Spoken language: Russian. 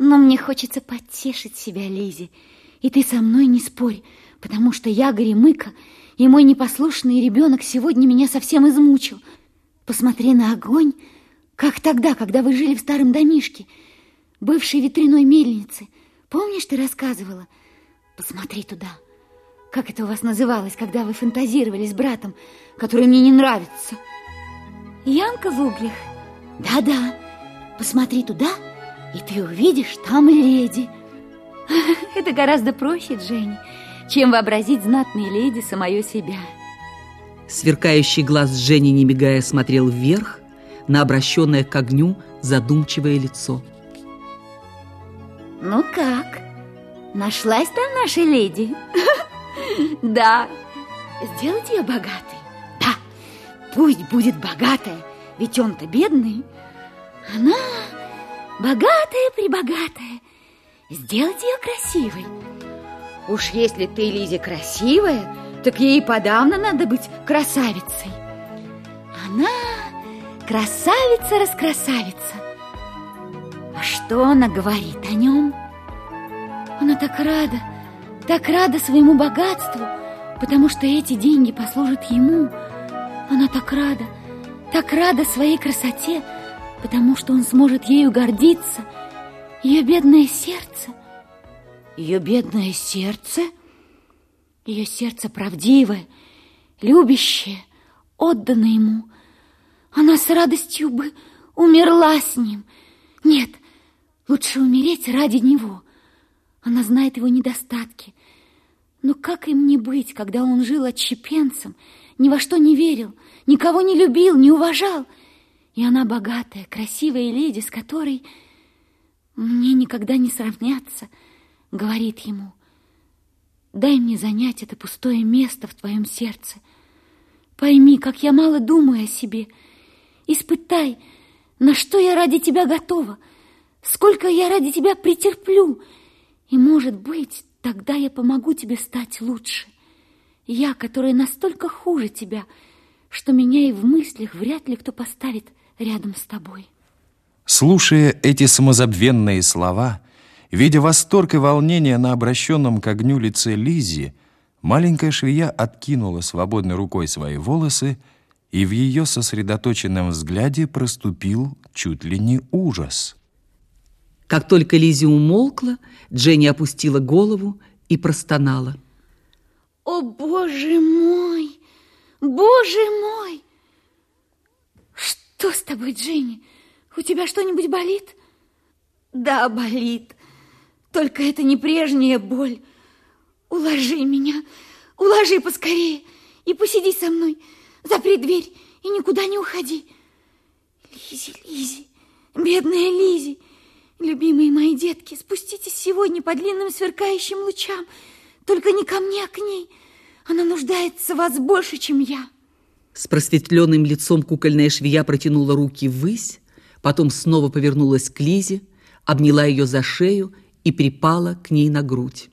Но мне хочется потешить себя, Лизи. И ты со мной не спорь, потому что я Горемыка, и мой непослушный ребенок сегодня меня совсем измучил. Посмотри на огонь, как тогда, когда вы жили в старом домишке, бывшей ветряной мельнице. Помнишь, ты рассказывала? Посмотри туда. Как это у вас называлось, когда вы фантазировали с братом, который мне не нравится? Янка в углях? Да-да. Посмотри туда, и ты увидишь там леди. Это гораздо проще, Дженни, чем вообразить знатные леди самое себя. Сверкающий глаз Жени, не мигая, смотрел вверх на обращенное к огню задумчивое лицо. Ну как? Нашлась там наша леди? Да. Сделать ее богатой? Да. Пусть будет богатая, ведь он-то бедный. Она богатая-пребогатая. Сделать ее красивой. Уж если ты, Лизе, красивая, так ей подавно надо быть красавицей. Она красавица-раскрасавица. А что она говорит о нем? Она так рада, так рада своему богатству, потому что эти деньги послужат ему. Она так рада, так рада своей красоте, потому что он сможет ею гордиться. Ее бедное сердце, ее бедное сердце, ее сердце правдивое, любящее, отданное ему. Она с радостью бы умерла с ним. Нет, лучше умереть ради него. Она знает его недостатки. Но как им не быть, когда он жил отщепенцем, ни во что не верил, никого не любил, не уважал? И она богатая, красивая леди, с которой мне никогда не сравняться, говорит ему. Дай мне занять это пустое место в твоем сердце. Пойми, как я мало думаю о себе. Испытай, на что я ради тебя готова, сколько я ради тебя претерплю. И, может быть, тогда я помогу тебе стать лучше. Я, которая настолько хуже тебя, что меня и в мыслях вряд ли кто поставит рядом с тобой. Слушая эти самозабвенные слова, видя восторг и волнение на обращенном к огню лице Лизи, маленькая швея откинула свободной рукой свои волосы, и в ее сосредоточенном взгляде проступил чуть ли не ужас. Как только Лизи умолкла, Дженни опустила голову и простонала. «О, Боже мой! Боже мой! Что с тобой, Дженни? У тебя что-нибудь болит? Да, болит. Только это не прежняя боль. Уложи меня, уложи поскорее и посиди со мной. Запри дверь и никуда не уходи. Лизи, Лизи, бедная Лизи, любимые мои детки, спуститесь сегодня по длинным сверкающим лучам. Только не ко мне, а к ней. Она нуждается в вас больше, чем я. С просветленным лицом кукольная швея протянула руки ввысь, потом снова повернулась к Лизе, обняла ее за шею и припала к ней на грудь.